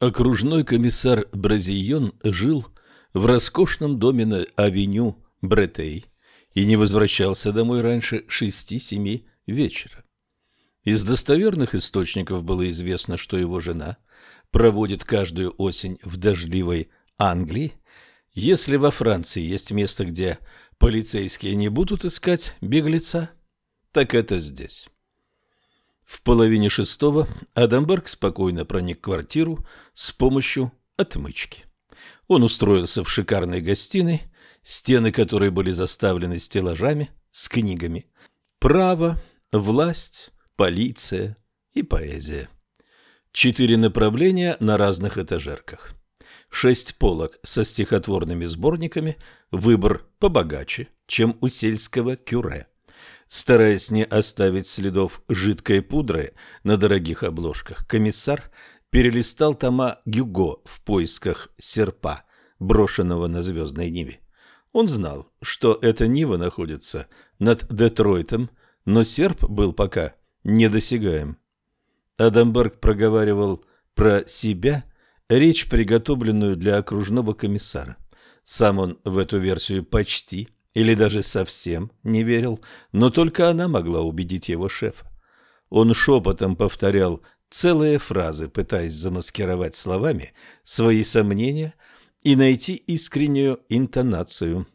Окружной комиссар Бразион жил в роскошном доме на авеню Бретей и не возвращался домой раньше 6-7 вечера. Из достоверных источников было известно, что его жена проводит каждую осень в дождливой Англии. Если во Франции есть место, где полицейские не будут искать беглеца, так это здесь. В половине шестого Адамберг спокойно проник в квартиру с помощью отмычки. Он устроился в шикарной гостиной, стены которой были заставлены стеллажами с книгами. Право, власть, полиция и поэзия. Четыре направления на разных этажерках. Шесть полок со стихотворными сборниками, выбор побогаче, чем у сельского кюре – Стараясь не оставить следов жидкой пудры на дорогих обложках, комиссар перелистал тома Гюго в поисках серпа, брошенного на звездной Ниве. Он знал, что эта Нива находится над Детройтом, но серп был пока недосягаем. Адамберг проговаривал про себя речь, приготовленную для окружного комиссара. Сам он в эту версию почти или даже совсем не верил, но только она могла убедить его шефа. Он шепотом повторял целые фразы, пытаясь замаскировать словами свои сомнения и найти искреннюю интонацию.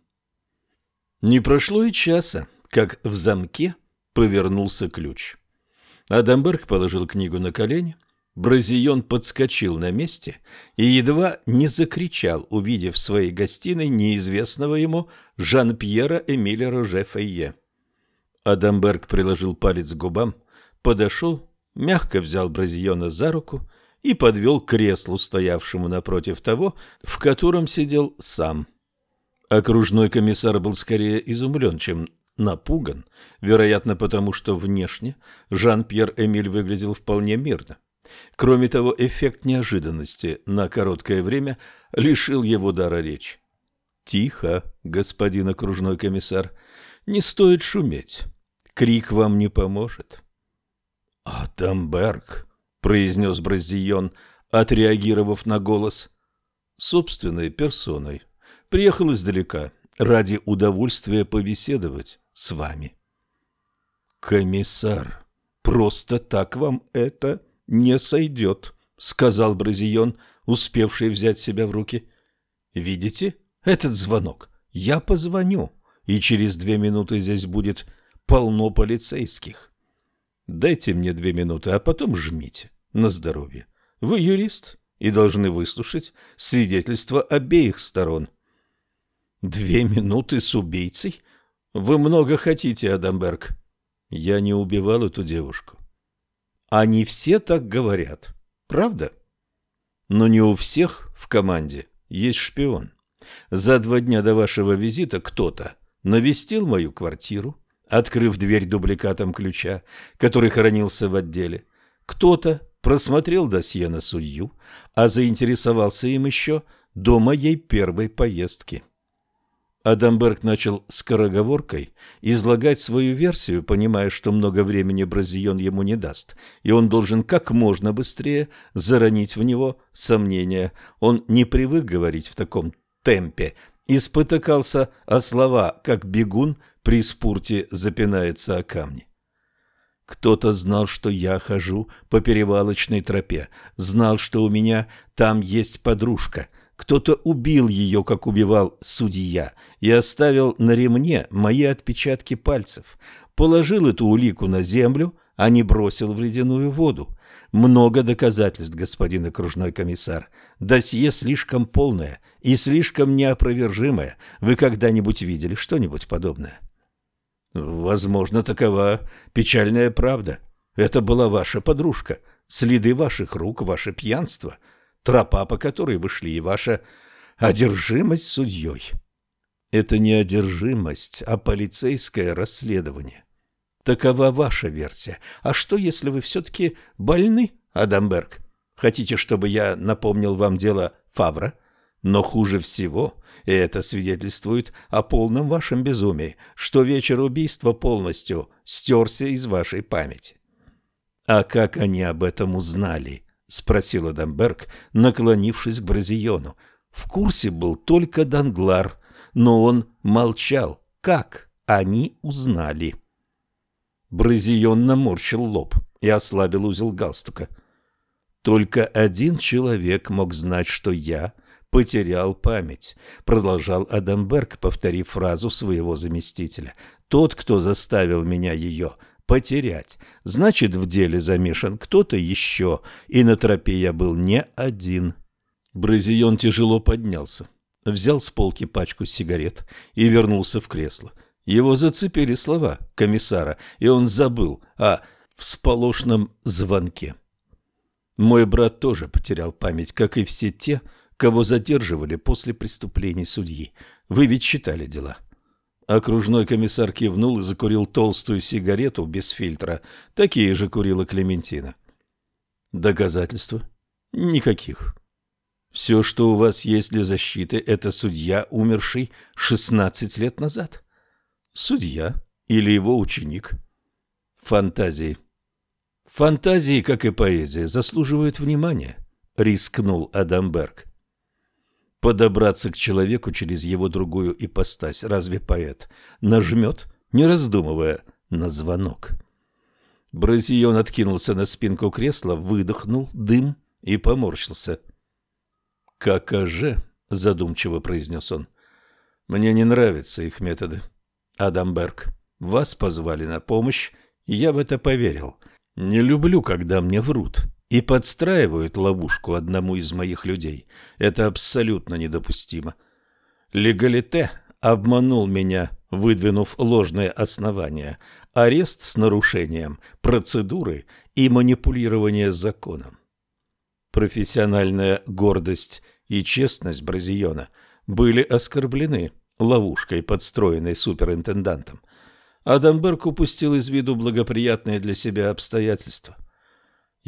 Не прошло и часа, как в замке повернулся ключ. Адамберг положил книгу на колени – Бразион подскочил на месте и едва не закричал, увидев в своей гостиной неизвестного ему Жан-Пьера Эмиля Роже Фейе. Адамберг приложил палец к губам, подошел, мягко взял Бразиона за руку и подвел к креслу, стоявшему напротив того, в котором сидел сам. Окружной комиссар был скорее изумлен, чем напуган, вероятно, потому что внешне Жан-Пьер Эмиль выглядел вполне мирно. Кроме того, эффект неожиданности на короткое время лишил его дара речи. «Тихо, господин окружной комиссар, не стоит шуметь. Крик вам не поможет». Адамберг — произнес Бразион, отреагировав на голос, — «собственной персоной. Приехал издалека ради удовольствия побеседовать с вами». «Комиссар, просто так вам это не сойдет», — сказал Бразион, успевший взять себя в руки. «Видите этот звонок? Я позвоню, и через две минуты здесь будет полно полицейских. Дайте мне две минуты, а потом жмите на здоровье. Вы юрист и должны выслушать свидетельства обеих сторон». «Две минуты с убийцей? Вы много хотите, Адамберг». «Я не убивал эту девушку. Они все так говорят. Правда? Но не у всех в команде есть шпион. За два дня до вашего визита кто-то навестил мою квартиру, открыв дверь дубликатом ключа, который хранился в отделе. Кто-то просмотрел досье на судью, а заинтересовался им еще до моей первой поездки. Адамберг начал скороговоркой излагать свою версию, понимая, что много времени Бразион ему не даст, и он должен как можно быстрее заронить в него сомнения. Он не привык говорить в таком темпе и спотыкался о а слова, как бегун при спорте запинается о камни. Кто-то знал, что я хожу по перевалочной тропе, знал, что у меня там есть подружка – кто-то убил ее, как убивал судья, и оставил на ремне мои отпечатки пальцев. Положил эту улику на землю, а не бросил в ледяную воду. Много доказательств, господин окружной комиссар. Досье слишком полное и слишком неопровержимое. Вы когда-нибудь видели что-нибудь подобное? Возможно, такова печальная правда. Это была ваша подружка, следы ваших рук, ваше пьянство — тропа, по которой вышли, и ваша одержимость судьей. Это не одержимость, а полицейское расследование. Такова ваша версия. А что, если вы все-таки больны, Адамберг? Хотите, чтобы я напомнил вам дело Фавра? Но хуже всего, и это свидетельствует о полном вашем безумии, что вечер убийства полностью стерся из вашей памяти. А как они об этом узнали? спросила Дамберг, наклонившись к Бразиону. В курсе был только Данглар, но он молчал. Как они узнали? Бразион наморщил лоб и ослабил узел галстука. Только один человек мог знать, что я потерял память, продолжал Адамберг, повторив фразу своего заместителя. Тот, кто заставил меня ее потерять. Значит, в деле замешан кто-то еще, и на тропе я был не один. Бразион тяжело поднялся, взял с полки пачку сигарет и вернулся в кресло. Его зацепили слова комиссара, и он забыл о всполошном звонке. Мой брат тоже потерял память, как и все те, кого задерживали после преступлений судьи. Вы ведь считали дела. — Окружной комиссар кивнул и закурил толстую сигарету без фильтра. Такие же курила Клементина. Доказательства? Никаких. Все, что у вас есть для защиты, это судья, умерший 16 лет назад. Судья или его ученик. Фантазии. Фантазии, как и поэзия, заслуживают внимания, рискнул Адамберг. Подобраться к человеку через его другую ипостась разве поэт нажмет, не раздумывая, на звонок? Бразион откинулся на спинку кресла, выдохнул дым и поморщился. Как же? — задумчиво произнес он. «Мне не нравятся их методы. Адамберг, вас позвали на помощь, я в это поверил. Не люблю, когда мне врут и подстраивают ловушку одному из моих людей. Это абсолютно недопустимо. Легалите обманул меня, выдвинув ложные основания, арест с нарушением процедуры и манипулирование законом. Профессиональная гордость и честность Бразиона были оскорблены ловушкой, подстроенной суперинтендантом. Адамберг упустил из виду благоприятные для себя обстоятельства –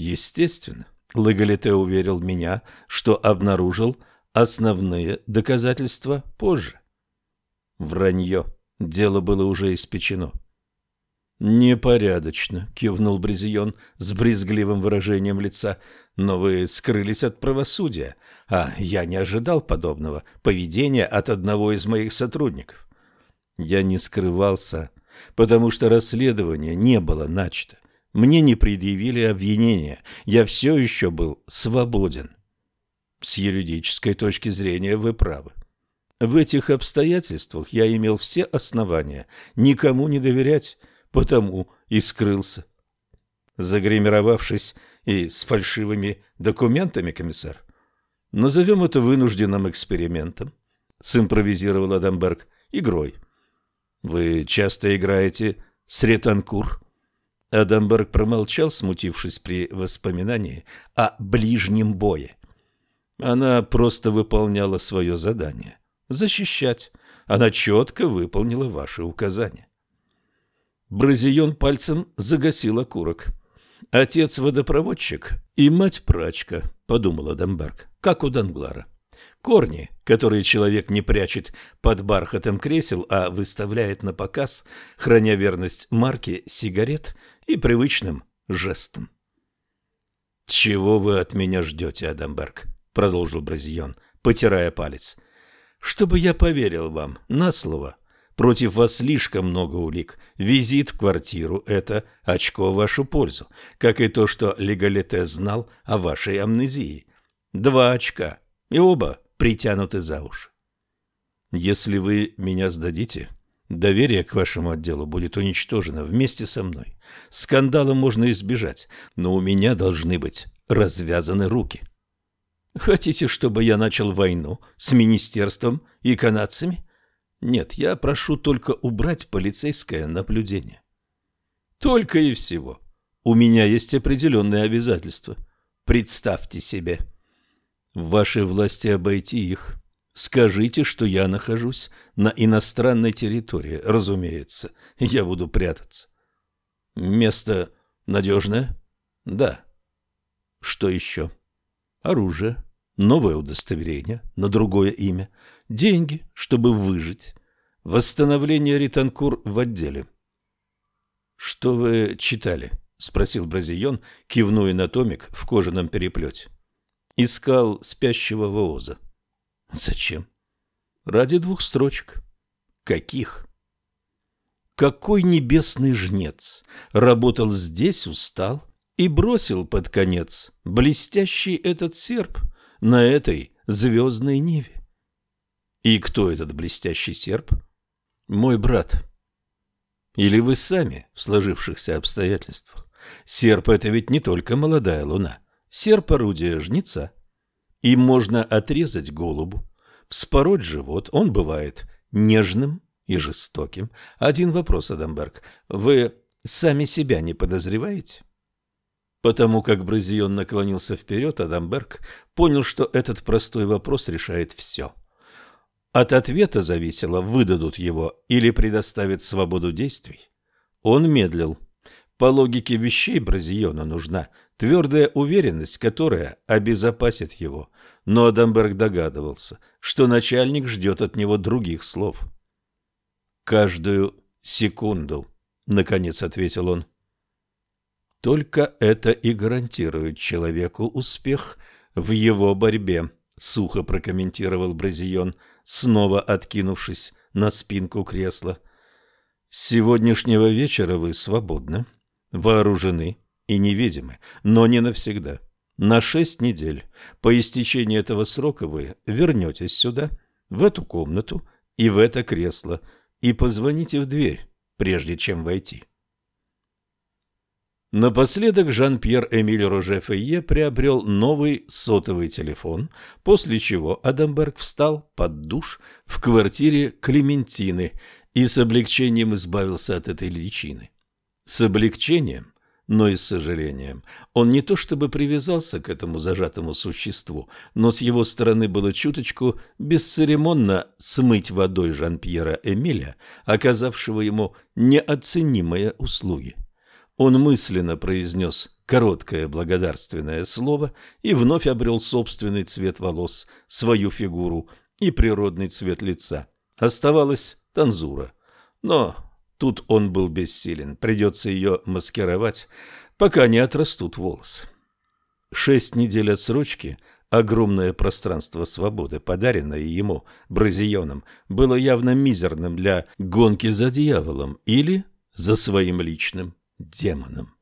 Естественно, Логолитео уверил меня, что обнаружил основные доказательства позже. Вранье. Дело было уже испечено. «Непорядочно», — кивнул Брезион с брезгливым выражением лица, — «но вы скрылись от правосудия, а я не ожидал подобного поведения от одного из моих сотрудников». Я не скрывался, потому что расследование не было начато. Мне не предъявили обвинения, я все еще был свободен. С юридической точки зрения вы правы. В этих обстоятельствах я имел все основания никому не доверять, потому и скрылся. Загримировавшись и с фальшивыми документами, комиссар, назовем это вынужденным экспериментом, симпровизировал Адамберг, игрой. Вы часто играете с ретанкур? Эденберг промолчал, смутившись при воспоминании о ближнем бое. Она просто выполняла свое задание – защищать. Она четко выполнила ваши указания. Бразион пальцем загасил окурок. «Отец – водопроводчик и мать – прачка», – Подумал Адамберг. – «как у Данглара». Корни, которые человек не прячет под бархатом кресел, а выставляет на показ, храня верность марки сигарет – и привычным жестом. «Чего вы от меня ждете, Адамберг?» — продолжил Бразион, потирая палец. «Чтобы я поверил вам на слово. Против вас слишком много улик. Визит в квартиру — это очко в вашу пользу, как и то, что Легалите знал о вашей амнезии. Два очка, и оба притянуты за уши. «Если вы меня сдадите, Доверие к вашему отделу будет уничтожено вместе со мной. Скандала можно избежать, но у меня должны быть развязаны руки. Хотите, чтобы я начал войну с министерством и канадцами? Нет, я прошу только убрать полицейское наблюдение. Только и всего. У меня есть определенные обязательства. Представьте себе. В вашей власти обойти их. Скажите, что я нахожусь на иностранной территории, разумеется. Я буду прятаться. Место надежное? Да. Что еще? Оружие, новое удостоверение на другое имя, деньги, чтобы выжить, восстановление Ританкур в отделе. Что вы читали? спросил Бразион, кивнуя на томик в кожаном переплете. Искал спящего Вооза. Зачем? Ради двух строчек. Каких? Какой небесный жнец работал здесь, устал и бросил под конец блестящий этот серп на этой звездной ниве? И кто этот блестящий серп? Мой брат. Или вы сами в сложившихся обстоятельствах? Серп — это ведь не только молодая луна. Серп — орудие жнеца. Им можно отрезать голубу, вспороть живот, он бывает нежным и жестоким. Один вопрос, Адамберг, вы сами себя не подозреваете? Потому как Бразион наклонился вперед, Адамберг понял, что этот простой вопрос решает все. От ответа зависело, выдадут его или предоставят свободу действий. Он медлил. По логике вещей Бразиона нужна Твердая уверенность, которая обезопасит его. Но Адамберг догадывался, что начальник ждет от него других слов. «Каждую секунду», — наконец ответил он. «Только это и гарантирует человеку успех в его борьбе», — сухо прокомментировал Бразион, снова откинувшись на спинку кресла. «С сегодняшнего вечера вы свободны, вооружены» и невидимы, но не навсегда. На шесть недель. По истечении этого срока вы вернетесь сюда, в эту комнату и в это кресло, и позвоните в дверь, прежде чем войти. Напоследок Жан-Пьер Эмиль Роже Фейе приобрел новый сотовый телефон, после чего Адамберг встал под душ в квартире Клементины и с облегчением избавился от этой личины. С облегчением, но и с сожалением. Он не то чтобы привязался к этому зажатому существу, но с его стороны было чуточку бесцеремонно смыть водой Жан-Пьера Эмиля, оказавшего ему неоценимые услуги. Он мысленно произнес короткое благодарственное слово и вновь обрел собственный цвет волос, свою фигуру и природный цвет лица. Оставалась танзура. Но Тут он был бессилен, придется ее маскировать, пока не отрастут волосы. Шесть недель отсрочки, огромное пространство свободы, подаренное ему Бразионом, было явно мизерным для гонки за дьяволом или за своим личным демоном.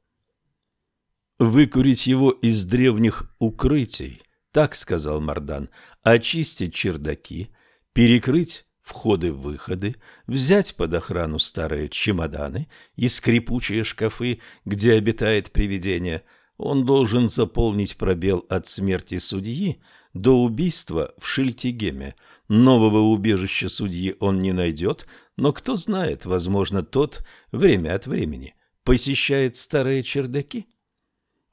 «Выкурить его из древних укрытий», — так сказал Мардан, — «очистить чердаки, перекрыть входы-выходы, взять под охрану старые чемоданы и скрипучие шкафы, где обитает привидение. Он должен заполнить пробел от смерти судьи до убийства в Шильтигеме. Нового убежища судьи он не найдет, но кто знает, возможно, тот время от времени посещает старые чердаки.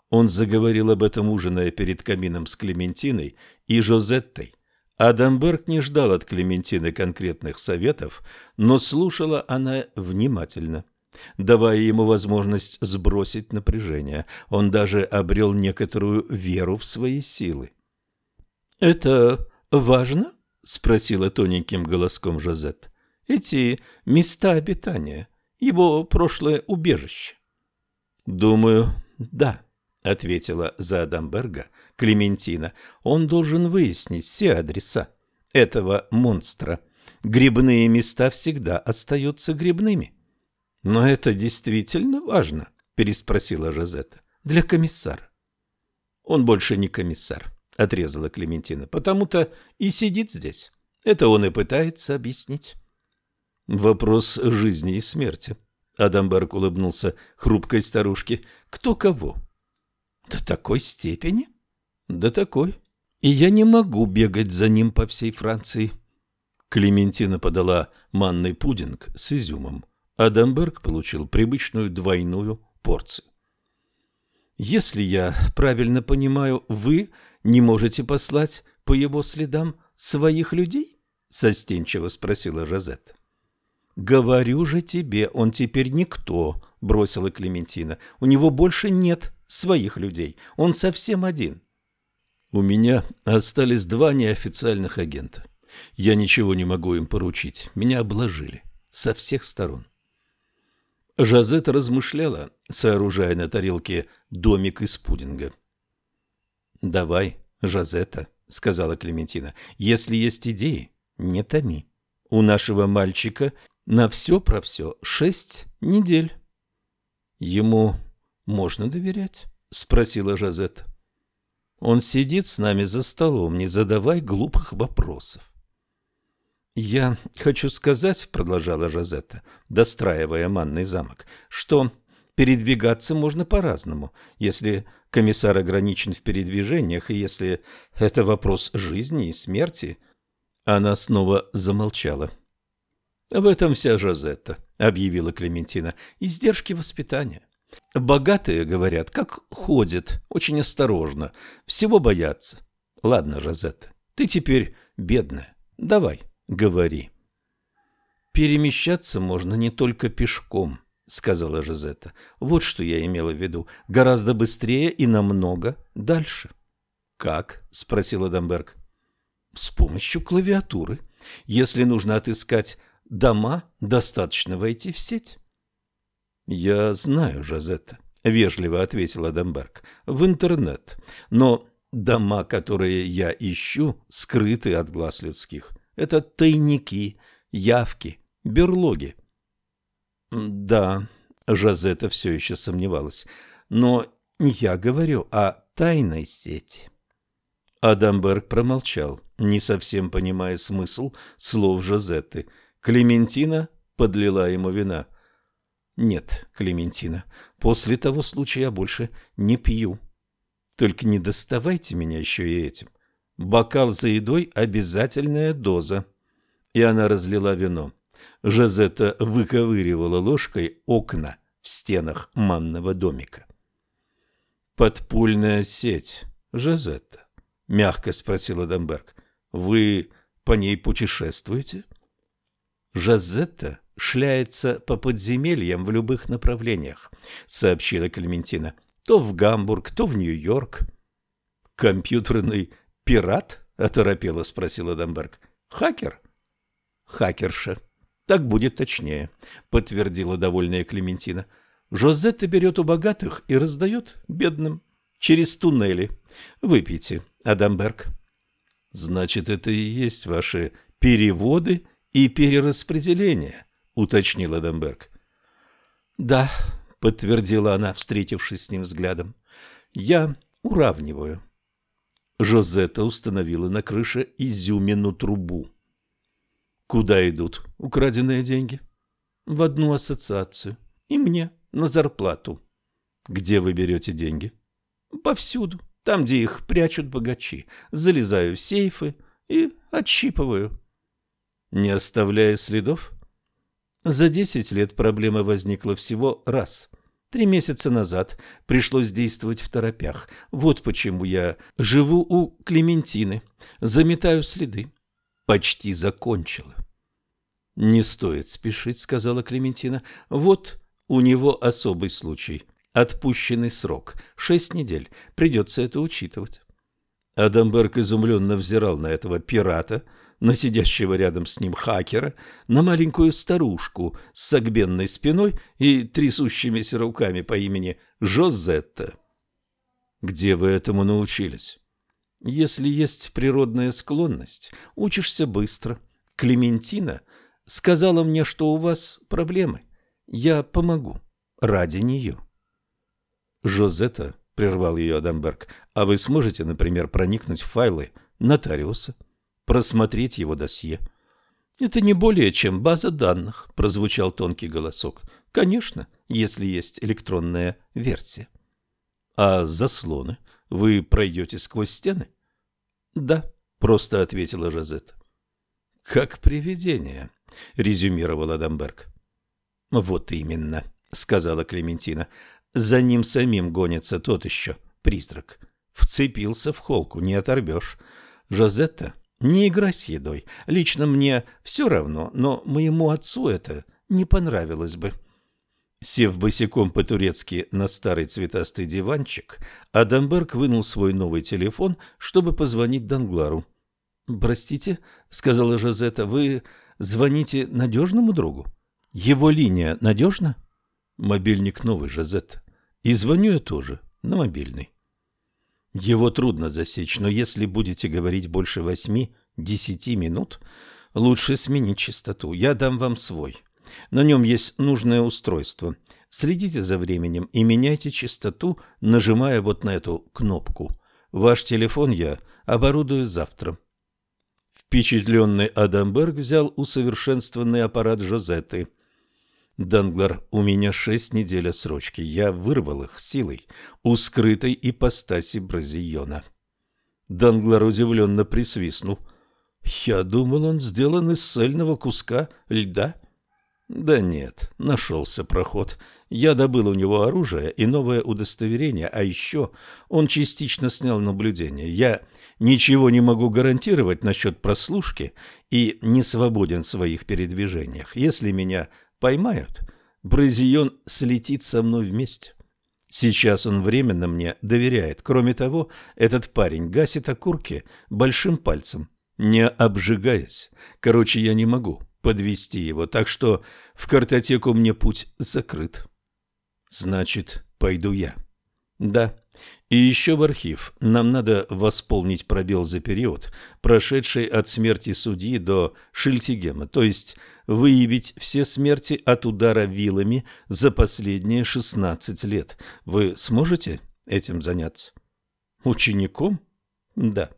Он заговорил об этом, ужиная перед камином с Клементиной и Жозеттой. Адамберг не ждал от Клементины конкретных советов, но слушала она внимательно, давая ему возможность сбросить напряжение. Он даже обрел некоторую веру в свои силы. «Это важно?» — спросила тоненьким голоском Жозет. «Эти места обитания, его прошлое убежище». «Думаю, да», — ответила за Адамберга Клементина. «Он должен выяснить все адреса этого монстра. Грибные места всегда остаются грибными». «Но это действительно важно», — переспросила Жозетта. «Для комиссара». «Он больше не комиссар», — отрезала Клементина, — «потому-то и сидит здесь. Это он и пытается объяснить». «Вопрос жизни и смерти», — Адамберг улыбнулся хрупкой старушке. «Кто кого?» «До такой степени?» Да такой. И я не могу бегать за ним по всей Франции. Клементина подала манный пудинг с изюмом. Адамберг получил привычную двойную порцию. «Если я правильно понимаю, вы не можете послать по его следам своих людей?» — состенчиво спросила Жозетта. «Говорю же тебе, он теперь никто», — бросила Клементина. «У него больше нет своих людей. Он совсем один. У меня остались два неофициальных агента. Я ничего не могу им поручить. Меня обложили. Со всех сторон. Жазет размышляла, сооружая на тарелке домик из пудинга. «Давай, Жазета», — сказала Клементина, — «если есть идеи, не томи. У нашего мальчика на все про все шесть недель». «Ему можно доверять?» — спросила Жазетта. Он сидит с нами за столом, не задавай глупых вопросов. «Я хочу сказать», — продолжала Жозетта, достраивая манный замок, «что передвигаться можно по-разному, если комиссар ограничен в передвижениях и если это вопрос жизни и смерти». Она снова замолчала. «В этом вся Жозетта», — объявила Клементина, — «издержки воспитания». Богатые говорят, как ходят, очень осторожно, всего боятся. Ладно, Розетта, ты теперь бедная. Давай, говори. Перемещаться можно не только пешком, сказала Розетта. Вот что я имела в виду. Гораздо быстрее и намного дальше. Как? спросила Дамберг. С помощью клавиатуры. Если нужно отыскать дома, достаточно войти в сеть. Я знаю, Жозетта, — вежливо ответила Дамберг, — в интернет. Но дома, которые я ищу, скрыты от глаз людских. Это тайники, явки, берлоги. Да, Жозетта все еще сомневалась, но я говорю о тайной сети. Адамберг промолчал, не совсем понимая смысл слов Жозетты. Клементина подлила ему вина — «Нет, Клементина, после того случая я больше не пью. Только не доставайте меня еще и этим. Бокал за едой – обязательная доза». И она разлила вино. Жазета выковыривала ложкой окна в стенах манного домика. «Подпольная сеть, Жазетта?» – мягко спросила Дамберг. «Вы по ней путешествуете?» Жазетта шляется по подземельям в любых направлениях», — сообщила Клементина. «То в Гамбург, то в Нью-Йорк». «Компьютерный пират?» — оторопело спросила Дамберг. «Хакер?» «Хакерша. Так будет точнее», — подтвердила довольная Клементина. «Жозетта берет у богатых и раздает бедным. Через туннели. Выпейте, Адамберг». «Значит, это и есть ваши переводы?» и перераспределения? уточнила Демберг. Да, подтвердила она, встретившись с ним взглядом. Я уравниваю. Жозетта установила на крыше изюмину трубу. Куда идут украденные деньги? В одну ассоциацию. И мне на зарплату. Где вы берете деньги? Повсюду. Там, где их прячут богачи. Залезаю в сейфы и отщипываю. Не оставляя следов? За 10 лет проблема возникла всего раз. Три месяца назад пришлось действовать в торопях. Вот почему я живу у Клементины, заметаю следы. Почти закончила. «Не стоит спешить», — сказала Клементина. «Вот у него особый случай. Отпущенный срок. Шесть недель. Придется это учитывать». Адамберг изумленно взирал на этого пирата — на сидящего рядом с ним хакера, на маленькую старушку с согбенной спиной и трясущимися руками по имени Жозетта. Где вы этому научились? Если есть природная склонность, учишься быстро. Клементина сказала мне, что у вас проблемы. Я помогу ради нее. Жозетта прервал ее Адамберг, а вы сможете, например, проникнуть в файлы нотариуса? — Просмотреть его досье. Это не более чем база данных, прозвучал тонкий голосок. Конечно, если есть электронная версия. А заслоны вы пройдете сквозь стены? Да, просто ответила Жазет. Как привидение, резюмировал Адамберг. Вот именно, сказала Клементина. За ним самим гонится тот еще призрак. Вцепился в холку, не оторвешь. Жозетта не игра с едой. Лично мне все равно, но моему отцу это не понравилось бы. Сев босиком по-турецки на старый цветастый диванчик, Адамберг вынул свой новый телефон, чтобы позвонить Данглару. «Простите», — сказала Жозета, — «вы звоните надежному другу? Его линия надежна?» «Мобильник новый, Жозет. И звоню я тоже на мобильный». Его трудно засечь, но если будете говорить больше восьми-десяти минут, лучше сменить частоту. Я дам вам свой. На нем есть нужное устройство. Следите за временем и меняйте частоту, нажимая вот на эту кнопку. Ваш телефон я оборудую завтра. Впечатленный Адамберг взял усовершенствованный аппарат Жозетты. Данглер, у меня шесть недель отсрочки. Я вырвал их силой у скрытой ипостаси Бразиона. Данглер удивленно присвистнул. Я думал, он сделан из цельного куска льда. Да нет, нашелся проход. Я добыл у него оружие и новое удостоверение, а еще он частично снял наблюдение. Я ничего не могу гарантировать насчет прослушки и не свободен в своих передвижениях. Если меня поймают. Бразион слетит со мной вместе. Сейчас он временно мне доверяет. Кроме того, этот парень гасит окурки большим пальцем, не обжигаясь. Короче, я не могу подвести его, так что в картотеку мне путь закрыт. Значит, пойду я. Да, и еще в архив нам надо восполнить пробел за период, прошедший от смерти судьи до Шильтигема, то есть выявить все смерти от удара вилами за последние 16 лет. Вы сможете этим заняться? Учеником? Да.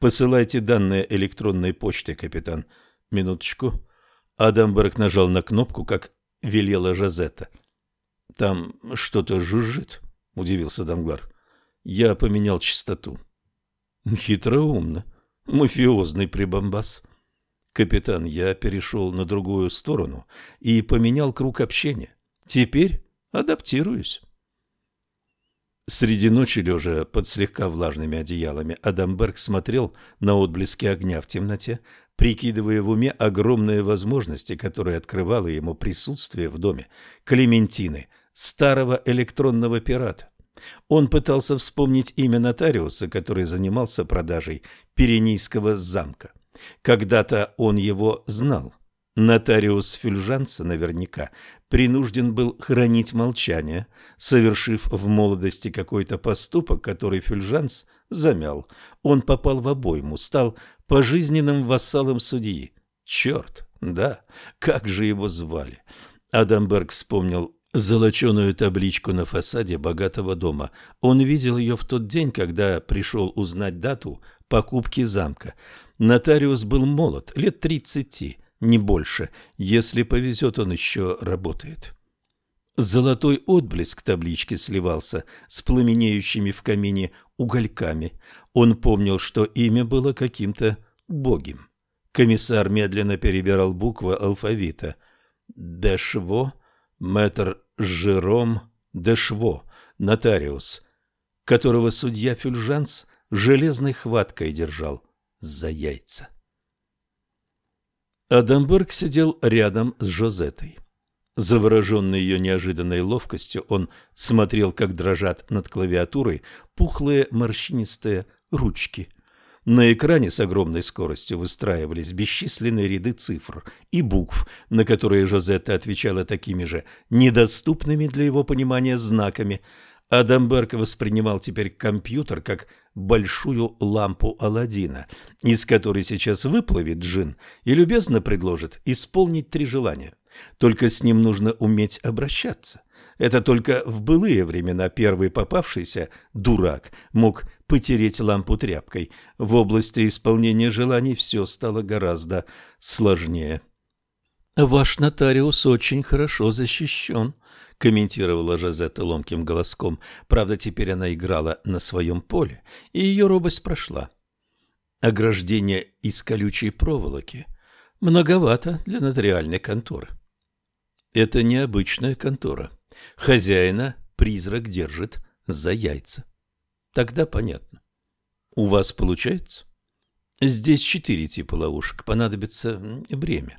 Посылайте данные электронной почты, капитан. Минуточку. Адамберг нажал на кнопку, как велела Жазетта. Там что-то жужжит, удивился Данглар. Я поменял частоту. Хитроумно. Мафиозный прибамбас. Капитан, я перешел на другую сторону и поменял круг общения. Теперь адаптируюсь. Среди ночи, лежа под слегка влажными одеялами, Адамберг смотрел на отблески огня в темноте, прикидывая в уме огромные возможности, которые открывало ему присутствие в доме Клементины, старого электронного пирата. Он пытался вспомнить имя нотариуса, который занимался продажей Пиренейского замка. Когда-то он его знал. Нотариус Фюльжанца наверняка принужден был хранить молчание, совершив в молодости какой-то поступок, который Фюльжанц замял. Он попал в обойму, стал пожизненным вассалом судьи. Черт, да, как же его звали? Адамберг вспомнил Золоченую табличку на фасаде богатого дома он видел ее в тот день, когда пришел узнать дату покупки замка. Нотариус был молод, лет тридцати, не больше. Если повезет, он еще работает. Золотой отблеск таблички сливался с пламенеющими в камине угольками. Он помнил, что имя было каким-то богим. Комиссар медленно перебирал буквы алфавита. «Дэшво», «Мэтр Жером Дешво, нотариус, которого судья Фюльжанс железной хваткой держал за яйца. Адамберг сидел рядом с Жозетой. Завороженный ее неожиданной ловкостью, он смотрел, как дрожат над клавиатурой пухлые морщинистые ручки. На экране с огромной скоростью выстраивались бесчисленные ряды цифр и букв, на которые Жозетта отвечала такими же недоступными для его понимания знаками. Адамберг воспринимал теперь компьютер как большую лампу Аладдина, из которой сейчас выплывет джин и любезно предложит исполнить три желания. Только с ним нужно уметь обращаться. Это только в былые времена первый попавшийся дурак мог потереть лампу тряпкой. В области исполнения желаний все стало гораздо сложнее. «Ваш нотариус очень хорошо защищен», — комментировала Жозетта ломким голоском. Правда, теперь она играла на своем поле, и ее робость прошла. «Ограждение из колючей проволоки. Многовато для нотариальной конторы». «Это необычная контора. Хозяина призрак держит за яйца». Тогда понятно. У вас получается? Здесь четыре типа ловушек, понадобится время.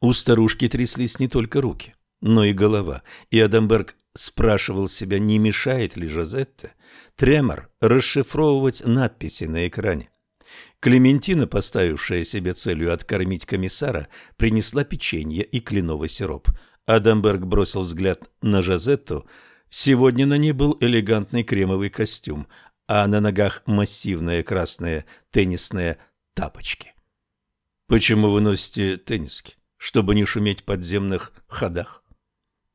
У старушки тряслись не только руки, но и голова, и Адамберг спрашивал себя, не мешает ли Жозетте тремор расшифровывать надписи на экране. Клементина, поставившая себе целью откормить комиссара, принесла печенье и кленовый сироп. Адамберг бросил взгляд на Жозетту, Сегодня на ней был элегантный кремовый костюм, а на ногах массивные красные теннисные тапочки. «Почему вы носите тенниски? Чтобы не шуметь в подземных ходах?»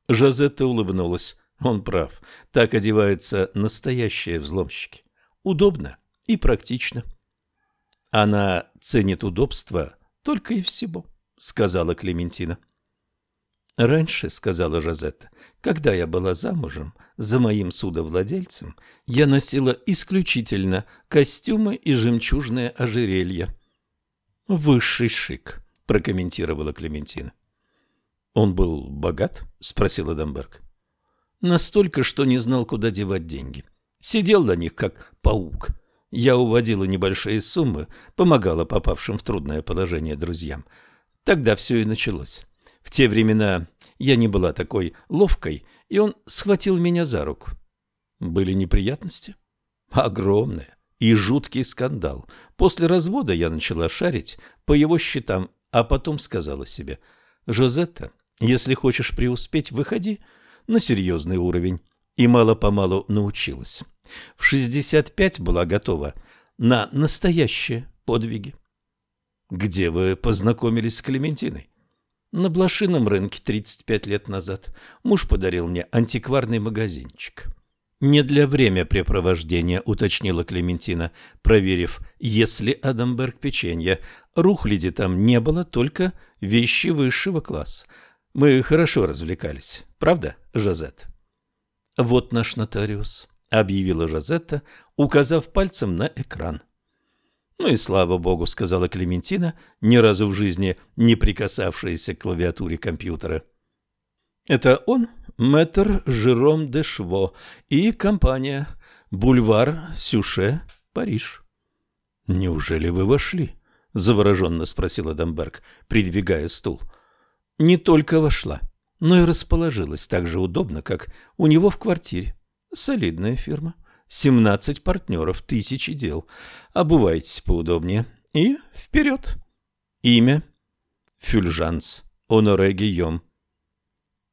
Жозетта улыбнулась. Он прав. Так одеваются настоящие взломщики. Удобно и практично. «Она ценит удобство только и всего», — сказала Клементина. Раньше, — сказала Жозетта, — когда я была замужем за моим судовладельцем, я носила исключительно костюмы и жемчужные ожерелья. — Высший шик, — прокомментировала Клементина. — Он был богат? — спросила Дамберг. — Настолько, что не знал, куда девать деньги. Сидел на них, как паук. Я уводила небольшие суммы, помогала попавшим в трудное положение друзьям. Тогда все и началось. В те времена я не была такой ловкой, и он схватил меня за руку. Были неприятности? Огромные. И жуткий скандал. После развода я начала шарить по его счетам, а потом сказала себе, «Жозетта, если хочешь преуспеть, выходи на серьезный уровень». И мало-помалу научилась. В 65 была готова на настоящие подвиги. «Где вы познакомились с Клементиной?» На блошином рынке 35 лет назад муж подарил мне антикварный магазинчик. «Не для времяпрепровождения», — уточнила Клементина, проверив, если Адамберг печенье. Рухляди там не было, только вещи высшего класса. Мы хорошо развлекались. Правда, Жозет? «Вот наш нотариус», — объявила Жозетта, указав пальцем на экран. Ну и слава богу, сказала Клементина, ни разу в жизни не прикасавшаяся к клавиатуре компьютера. Это он, мэтр Жером де Шво и компания «Бульвар Сюше, Париж». «Неужели вы вошли?» — завороженно спросила Дамберг, придвигая стул. «Не только вошла, но и расположилась так же удобно, как у него в квартире. Солидная фирма». 17 партнеров, тысячи дел. Обувайтесь поудобнее. И вперед. Имя. Фюльжанс. Оноре Гийом.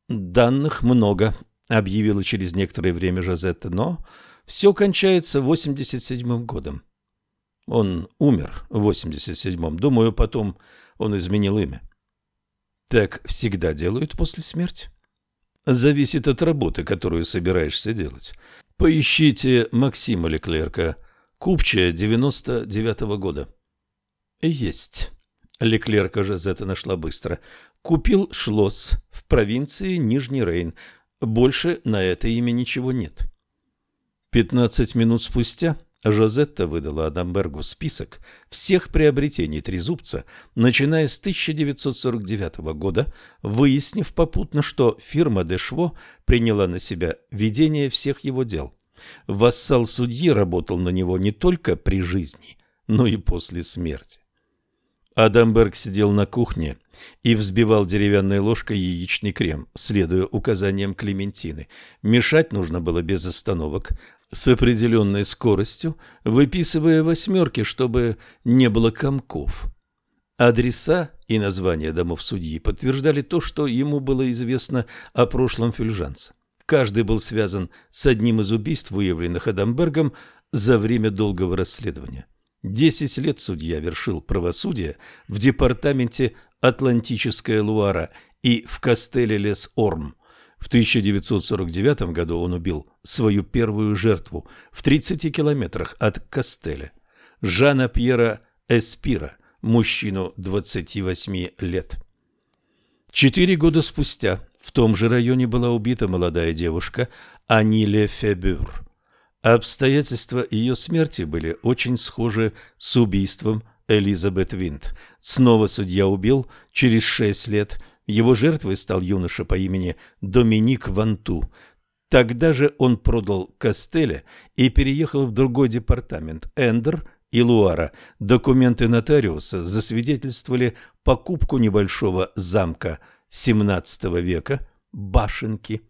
Данных много, объявила через некоторое время Жозетта, но все кончается 87-м годом. Он умер в 87-м. Думаю, потом он изменил имя. Так всегда делают после смерти. Зависит от работы, которую собираешься делать. Поищите Максима Леклерка, купчая девяносто девятого года. Есть. Леклерка же это нашла быстро. Купил Шлосс в провинции Нижний Рейн. Больше на это имя ничего нет. 15 минут спустя Жозетта выдала Адамбергу список всех приобретений Трезубца, начиная с 1949 года, выяснив попутно, что фирма Дешво приняла на себя ведение всех его дел. Вассал судьи работал на него не только при жизни, но и после смерти. Адамберг сидел на кухне и взбивал деревянной ложкой яичный крем, следуя указаниям Клементины. Мешать нужно было без остановок, с определенной скоростью, выписывая восьмерки, чтобы не было комков. Адреса и названия домов судьи подтверждали то, что ему было известно о прошлом фюльжанца. Каждый был связан с одним из убийств, выявленных Адамбергом за время долгого расследования. Десять лет судья вершил правосудие в департаменте Атлантическая Луара и в Кастеле Лес Орм – в 1949 году он убил свою первую жертву в 30 километрах от Кастеля Жана Пьера Эспира, мужчину 28 лет. Четыре года спустя в том же районе была убита молодая девушка Аниле Фебюр. Обстоятельства ее смерти были очень схожи с убийством Элизабет Винт. Снова судья убил через шесть лет – его жертвой стал юноша по имени Доминик Ванту. Тогда же он продал Костеля и переехал в другой департамент – Эндер и Луара. Документы нотариуса засвидетельствовали покупку небольшого замка XVII века – башенки.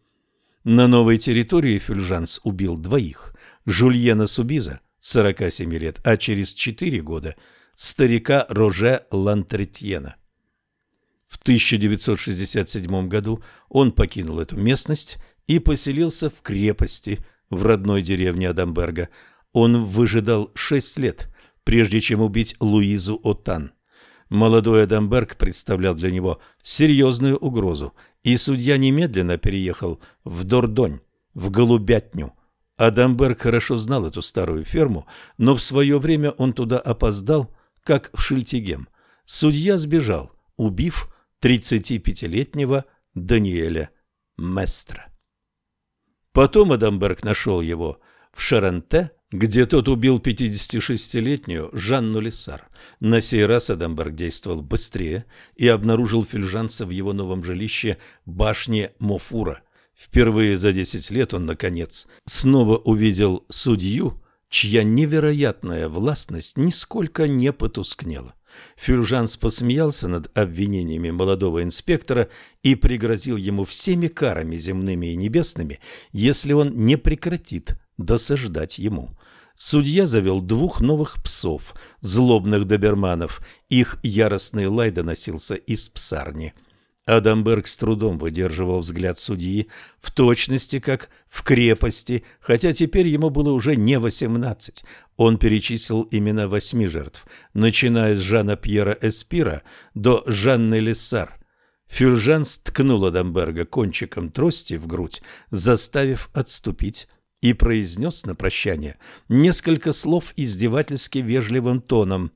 На новой территории Фюльжанс убил двоих – Жульена Субиза, 47 лет, а через четыре года – старика Роже Лантретьена. В 1967 году он покинул эту местность и поселился в крепости в родной деревне Адамберга. Он выжидал шесть лет, прежде чем убить Луизу Отан. Молодой Адамберг представлял для него серьезную угрозу, и судья немедленно переехал в Дордонь, в Голубятню. Адамберг хорошо знал эту старую ферму, но в свое время он туда опоздал, как в Шильтигем. Судья сбежал, убив 35-летнего Даниэля Местра. Потом Адамберг нашел его в Шаранте, где тот убил 56-летнюю Жанну Лессар. На сей раз Адамберг действовал быстрее и обнаружил Фильжанца в его новом жилище башне Мофура. Впервые за 10 лет он, наконец, снова увидел судью, чья невероятная властность нисколько не потускнела. Фюржан посмеялся над обвинениями молодого инспектора и пригрозил ему всеми карами земными и небесными, если он не прекратит досаждать ему. Судья завел двух новых псов, злобных доберманов. Их яростный лай доносился из псарни. Адамберг с трудом выдерживал взгляд судьи в точности, как в крепости, хотя теперь ему было уже не 18. Он перечислил имена восьми жертв, начиная с Жана Пьера Эспира до Жанны Лессар. Фюльжан сткнул Адамберга кончиком трости в грудь, заставив отступить и произнес на прощание несколько слов издевательски вежливым тоном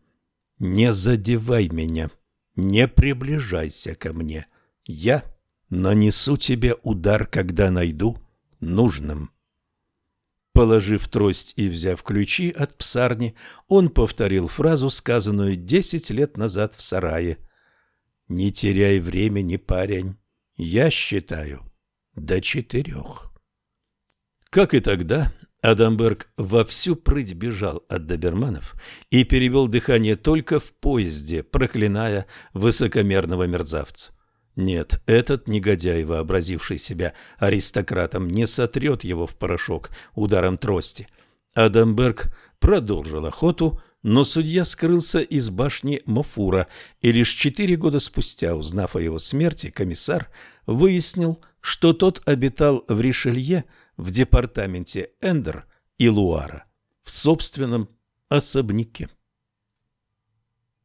«Не задевай меня, не приближайся ко мне». Я нанесу тебе удар, когда найду нужным. Положив трость и взяв ключи от псарни, он повторил фразу, сказанную десять лет назад в сарае. «Не теряй времени, парень. Я считаю до четырех». Как и тогда, Адамберг во всю прыть бежал от доберманов и перевел дыхание только в поезде, проклиная высокомерного мерзавца. Нет, этот негодяй, вообразивший себя аристократом, не сотрет его в порошок ударом трости. Адамберг продолжил охоту, но судья скрылся из башни Мафура, и лишь четыре года спустя, узнав о его смерти, комиссар выяснил, что тот обитал в Ришелье в департаменте Эндер и Луара в собственном особняке.